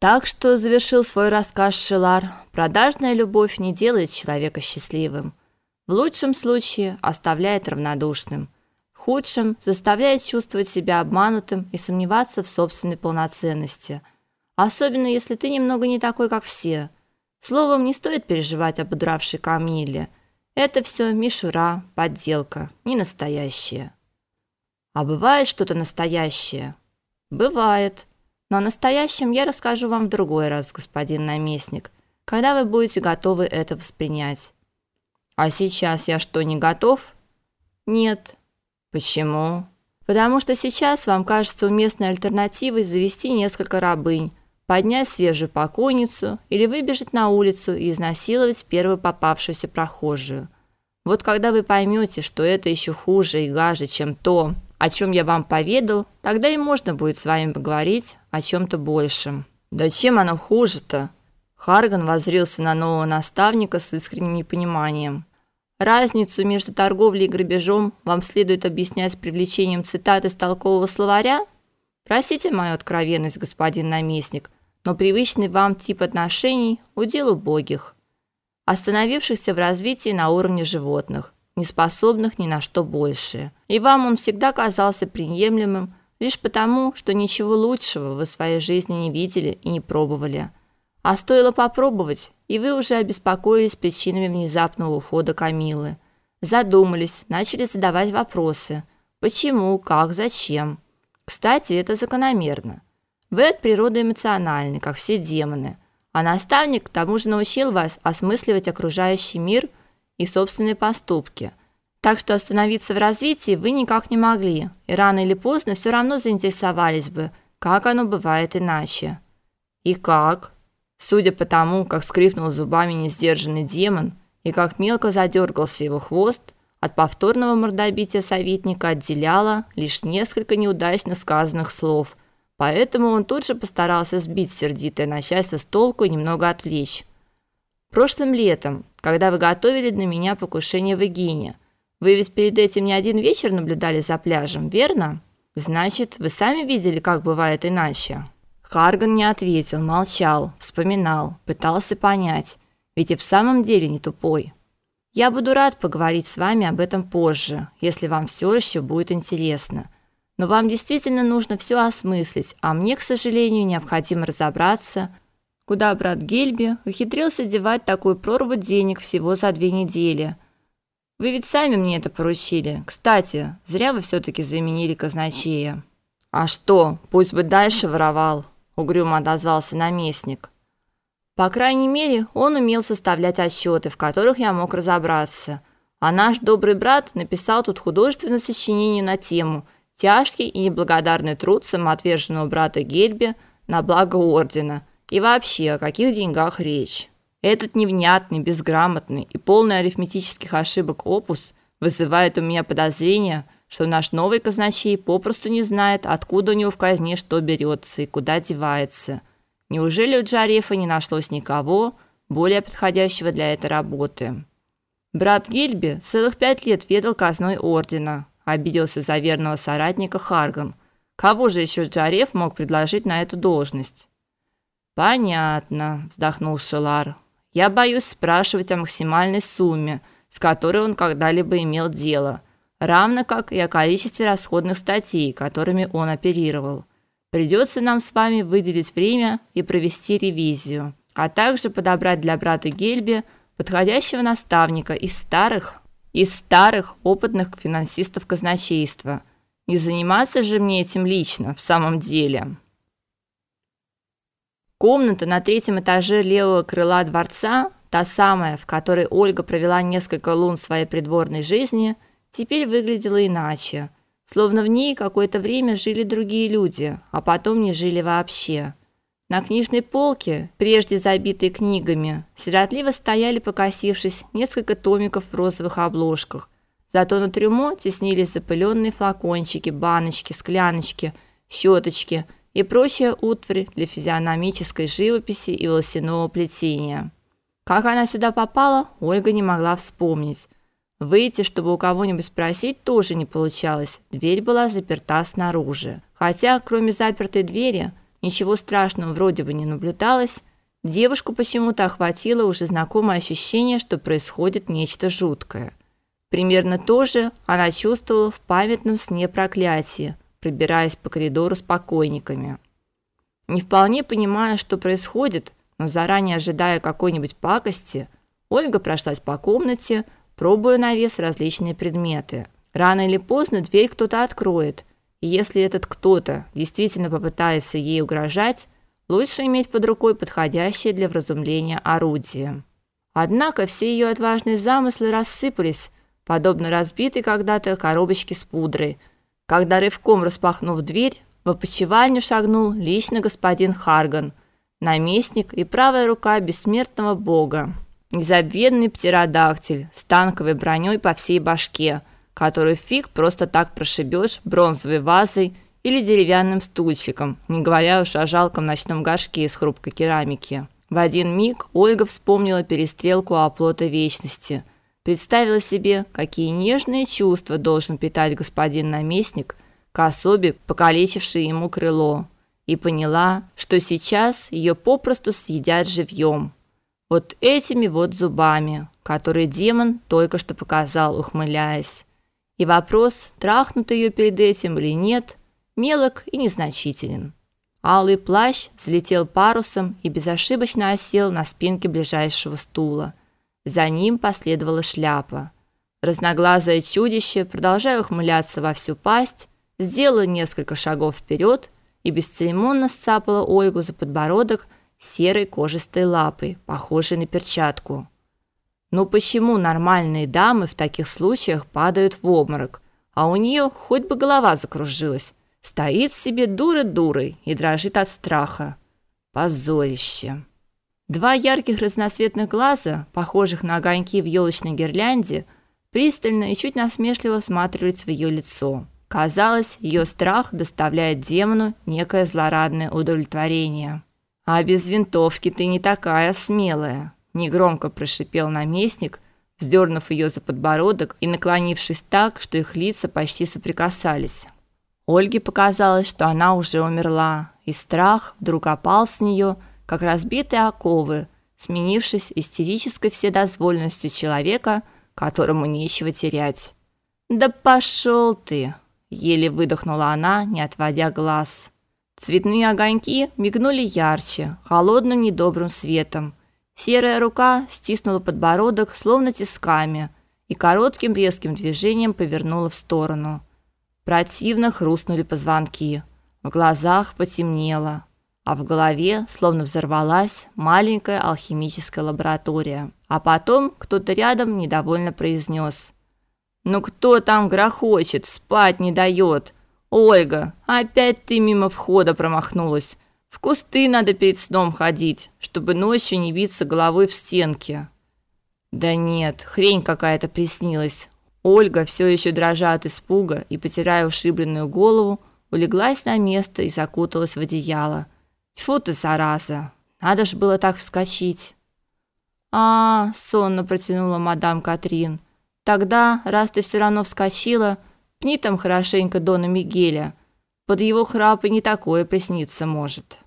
Так что завершил свой рассказ Шилар. Продажная любовь не делает человека счастливым. В лучшем случае оставляет равнодушным, в худшем заставляет чувствовать себя обманутым и сомневаться в собственной полноценности. Особенно если ты немного не такой, как все. Словом, не стоит переживать об удравшей Камиле. Это все мишура, подделка, не настоящее. А бывает что-то настоящее? Бывает. Но о настоящем я расскажу вам в другой раз, господин наместник, когда вы будете готовы это воспринять. А сейчас я что, не готов? Нет. Почему? Потому что сейчас вам кажется уместной альтернативой завести несколько рабынь, поднять свежую покойницу или выбежать на улицу и изнасиловать первую попавшуюся прохожую. Вот когда вы поймете, что это еще хуже и гаже, чем то, о чем я вам поведал, тогда и можно будет с вами поговорить о чем то большем. Да чем оно хуже-то? Харган воззрился на нового наставника с искренним непониманием. Разницу между торговлей и грабежом вам следует объяснять с привлечением цитат из толкового словаря? Простите мою откровенность, господин наместник, но привычный вам тип отношений удел убогих, остановившихся в развитии на уровне животных, не способных ни на что большее. И вам он всегда казался приемлемым лишь потому, что ничего лучшего вы в своей жизни не видели и не пробовали. А стоило попробовать, и вы уже обеспокоились причинами внезапного ухода Камилы. Задумались, начали задавать вопросы: почему, как, зачем. Кстати, это закономерно. Вы от природы эмоциональны, как все демоны, а наставник к тому же научил вас осмысливать окружающий мир и собственные поступки. Так что остановиться в развитии вы никак не могли, и рано или поздно все равно заинтересовались бы, как оно бывает иначе. И как? Судя по тому, как скрипнул зубами несдержанный демон и как мелко задергался его хвост, от повторного мордобития советника отделяло лишь несколько неудачно сказанных слов. Поэтому он тут же постарался сбить сердитое начальство с толку и немного отвлечь. Прошлым летом, когда вы готовили для меня покушение в Эгине, вы ведь перед этим не один вечер наблюдали за пляжем, верно? Значит, вы сами видели, как бывает иначе. Харган не ответил, молчал, вспоминал, пытался понять, ведь и в самом деле не тупой. Я буду рад поговорить с вами об этом позже, если вам все еще будет интересно. Но вам действительно нужно все осмыслить, а мне, к сожалению, необходимо разобраться, куда брат Гельби ухитрился девать такую прорву денег всего за две недели. Вы ведь сами мне это поручили. Кстати, зря вы все таки заменили казначея. А что? Пусть бы дальше воровал угрюмо отозвался наместник. По крайней мере, он умел составлять отчеты, в которых я мог разобраться. А наш добрый брат написал тут художественное сочинение на тему «Тяжкий и неблагодарный труд самоотверженного брата Гельби на благо ордена» и вообще о каких деньгах речь. Этот невнятный, безграмотный и полный арифметических ошибок опус вызывает у меня подозрение – что наш новый казначей попросту не знает, откуда у него в казне что берется и куда девается. Неужели у Джарефа не нашлось никого более подходящего для этой работы? Брат Гильби целых пять лет ведал казной ордена, обиделся за верного соратника Харган. Кого же еще Джареф мог предложить на эту должность? Понятно, вздохнул Шелар. Я боюсь спрашивать о максимальной сумме, с которой он когда-либо имел дело равно как и о количестве расходных статей, которыми он оперировал. Придется нам с вами выделить время и провести ревизию, а также подобрать для брата Гельби подходящего наставника из старых из старых опытных финансистов казначейства. Не заниматься же мне этим лично, в самом деле. Комната на третьем этаже левого крыла дворца, та самая, в которой Ольга провела несколько лун своей придворной жизни – теперь выглядела иначе, словно в ней какое-то время жили другие люди, а потом не жили вообще. На книжной полке, прежде забитой книгами, сиротливо стояли, покосившись, несколько томиков в розовых обложках. Зато на трюмо теснились запыленные флакончики, баночки, скляночки, щеточки и прочая утварь для физиономической живописи и волосяного плетения. Как она сюда попала, Ольга не могла вспомнить. Выйти, чтобы у кого-нибудь спросить, тоже не получалось. Дверь была заперта снаружи. Хотя, кроме запертой двери, ничего страшного вроде бы не наблюдалось, девушку почему-то охватило уже знакомое ощущение, что происходит нечто жуткое. Примерно то же она чувствовала в памятном сне проклятия, пробираясь по коридору с покойниками. Не вполне понимая, что происходит, но заранее ожидая какой-нибудь пакости, Ольга прошлась по комнате, пробуя на вес различные предметы. Рано или поздно дверь кто-то откроет, и если этот кто-то действительно попытается ей угрожать, лучше иметь под рукой подходящее для вразумления орудие. Однако все ее отважные замыслы рассыпались, подобно разбитой когда-то коробочке с пудрой, когда рывком распахнув дверь, в опочивальню шагнул лично господин Харган, наместник и правая рука бессмертного бога. Незабвенный птеродактиль с танковой броней по всей башке, которую фиг просто так прошибешь бронзовой вазой или деревянным стульчиком, не говоря уж о жалком ночном горшке из хрупкой керамики. В один миг Ольга вспомнила перестрелку оплота вечности, представила себе, какие нежные чувства должен питать господин наместник к особе, покалечившей ему крыло, и поняла, что сейчас ее попросту съедят живьем. Вот этими вот зубами, которые демон только что показал, ухмыляясь. И вопрос, трахнут ее перед этим или нет, мелок и незначителен. Алый плащ взлетел парусом и безошибочно осел на спинке ближайшего стула. За ним последовала шляпа. Разноглазое чудище, продолжая ухмыляться во всю пасть, сделала несколько шагов вперед и бесцеремонно сцапала Ольгу за подбородок серой кожистой лапой, похожей на перчатку. Но почему нормальные дамы в таких случаях падают в обморок, а у нее хоть бы голова закружилась, стоит себе дура дурой и дрожит от страха. Позорище. Два ярких разноцветных глаза, похожих на огоньки в елочной гирлянде, пристально и чуть насмешливо всматривались в ее лицо. Казалось, ее страх доставляет демону некое злорадное удовлетворение. А без винтовки ты не такая смелая, негромко прошипел наместник, вздернув ее за подбородок и наклонившись так, что их лица почти соприкасались. Ольге показалось, что она уже умерла, и страх вдруг опал с нее, как разбитые оковы, сменившись истерической вседозволенностью человека, которому нечего терять. Да пошел ты, еле выдохнула она, не отводя глаз. Цветные огоньки мигнули ярче, холодным недобрым светом. Серая рука стиснула подбородок словно тисками и коротким резким движением повернула в сторону. Противно хрустнули позвонки. В глазах потемнело, а в голове словно взорвалась маленькая алхимическая лаборатория. А потом кто-то рядом недовольно произнес: ну кто там грохочет, спать не дает? Ольга, опять ты мимо входа промахнулась. В кусты надо перед сном ходить, чтобы ночью не биться головой в стенки. Да нет, хрень какая-то приснилась. Ольга, все еще дрожа от испуга и потирая ушибленную голову, улеглась на место и закуталась в одеяло. Тьфу ты, зараза. Надо ж было так вскочить. А, сонно протянула мадам Катрин. Тогда, раз ты все равно вскочила, пни там хорошенько Дона Мигеля. Под его храп и не такое присниться может.